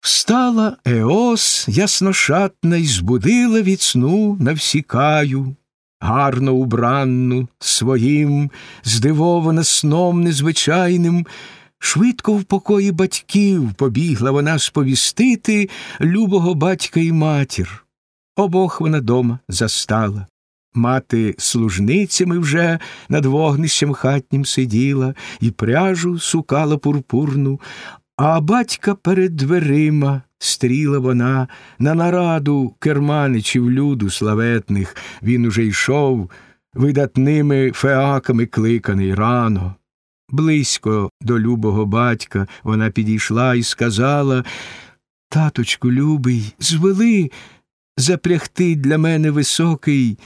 Встала Еос ясношатна й збудила від сну навсікаю, гарно убранну своїм, здивована сном незвичайним, швидко в покої батьків побігла вона сповістити любого батька і матір. Обох вона дома застала. Мати служницями вже над вогнищем хатнім сиділа і пряжу сукала пурпурну, а батька перед дверима стріла вона на нараду керманичів люду славетних. Він уже йшов видатними феаками кликаний рано. Близько до любого батька вона підійшла і сказала Таточку, любий, звели запрягти для мене високий,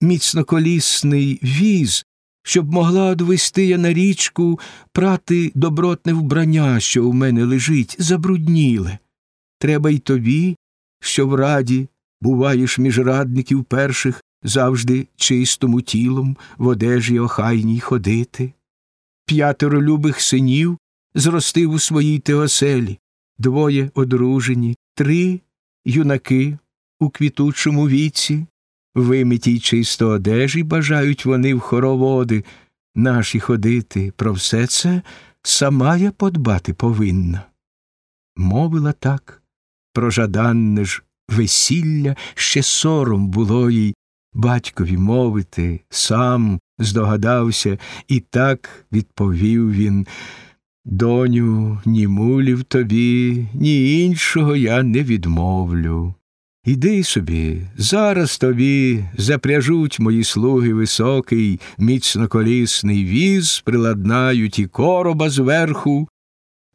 міцноколісний віз, щоб могла одвести я на річку прати добротне вбрання, що у мене лежить, забрудніле. Треба й тобі, що в раді буваєш між радників перших завжди чистому тілом в одежі охайній ходити. П'ятеро любих синів зростив у своїй теоселі, двоє одружені, три юнаки у квітучому віці, вимитій чисто одежі бажають вони в хороводи наші ходити. Про все це сама я подбати повинна. Мовила так, про жаданне ж весілля ще сором було їй батькові мовити, сам здогадався, і так відповів він. Доню, ні мулів тобі, ні іншого я не відмовлю. Іди собі, зараз тобі запряжуть мої слуги високий, міцноколісний віз, приладнають і короба зверху.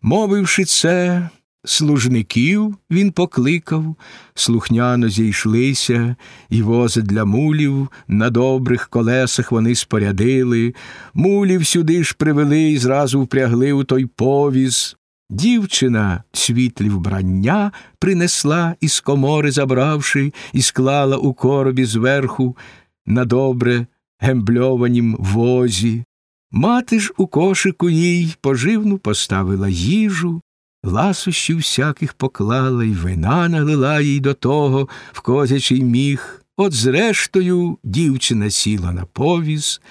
Мовивши це, служників він покликав, слухняно зійшлися, і вози для мулів на добрих колесах вони спорядили, мулів сюди ж привели і зразу впрягли у той повіз. Дівчина світлі вбрання принесла із комори забравши, і склала у коробі зверху на добре гембльованім возі. Мати ж у кошику їй поживну поставила їжу, ласощів всяких поклала й вина налила їй до того в козячий міг. От зрештою дівчина сіла на повіз,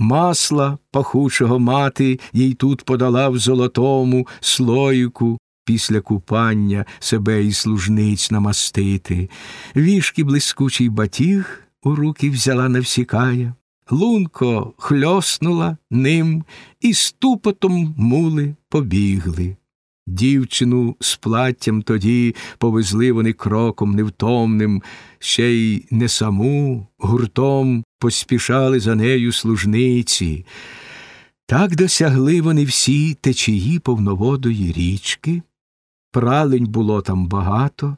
масла пахучого мати їй тут подала в золотому слоїку після купання себе і служниць намастити, вішки блискучий батіг у руки взяла навсікая, лунко хльоснула ним, і ступотом мули побігли. Дівчину з платтям тоді повезли вони кроком невтомним, ще й не саму гуртом поспішали за нею служниці. Так досягли вони всі течії повноводої річки, пралень було там багато,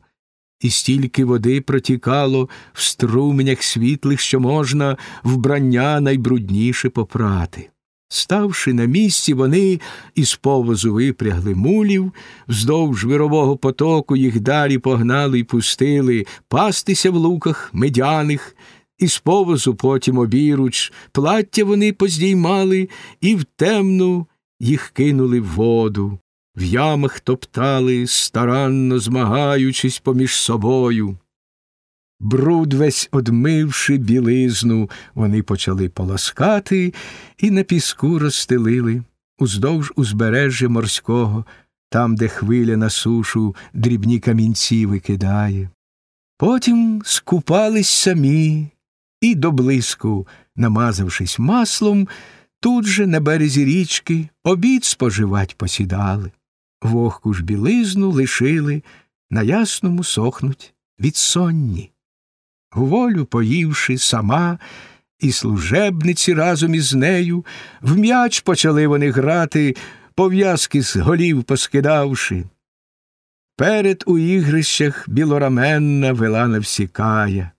і стільки води протікало в струменях світлих, що можна вбрання найбрудніше попрати. Ставши на місці, вони із повозу випрягли мулів, вздовж вирового потоку їх далі погнали й пустили пастися в луках медяних, із повозу потім обіруч, плаття вони поздіймали і в темну їх кинули в воду, в ямах топтали, старанно змагаючись поміж собою. Бруд весь одмивши білизну, вони почали полоскати і на піску розстелили уздовж узбережжя морського, там, де хвиля на сушу дрібні камінці викидає. Потім скупались самі і до блиску, намазавшись маслом, тут же на березі річки обід споживать посідали. Вогку ж білизну лишили, на ясному сохнуть від сонні волю поївши сама, і служебниці разом із нею, в м'яч почали вони грати, пов'язки з голів поскидавши. Перед у ігрищах білораменна вела навсікая.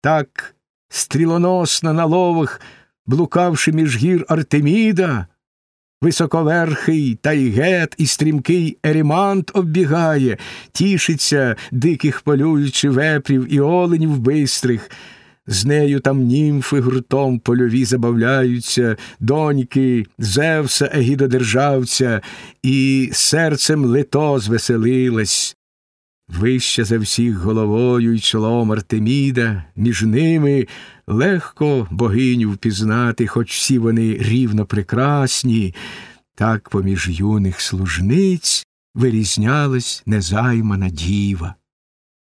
Так стрілоносна на ловах, блукавши між гір Артеміда, Високоверхий тайгет і стрімкий ерімант оббігає, тішиться, диких полюючи вепрів і оленів бистрих. з нею там німфи гуртом польові забавляються, доньки Зевса Егідодержавця, і серцем лито звеселилась. Вище за всіх головою й чолом Артеміда, між ними легко богиню впізнати, хоч всі вони рівно прекрасні, так поміж юних служниць вирізнялась незаймана діва.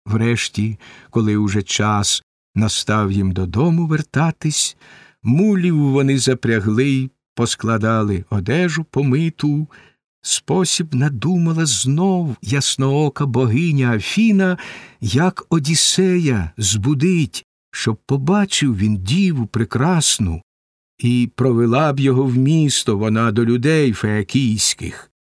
Врешті, коли уже час настав їм додому вертатись, мулів вони запрягли поскладали одежу помиту. Спосіб надумала знов ясноока богиня Афіна, як Одіссея збудить, щоб побачив він діву прекрасну, і провела б його в місто вона до людей феакійських.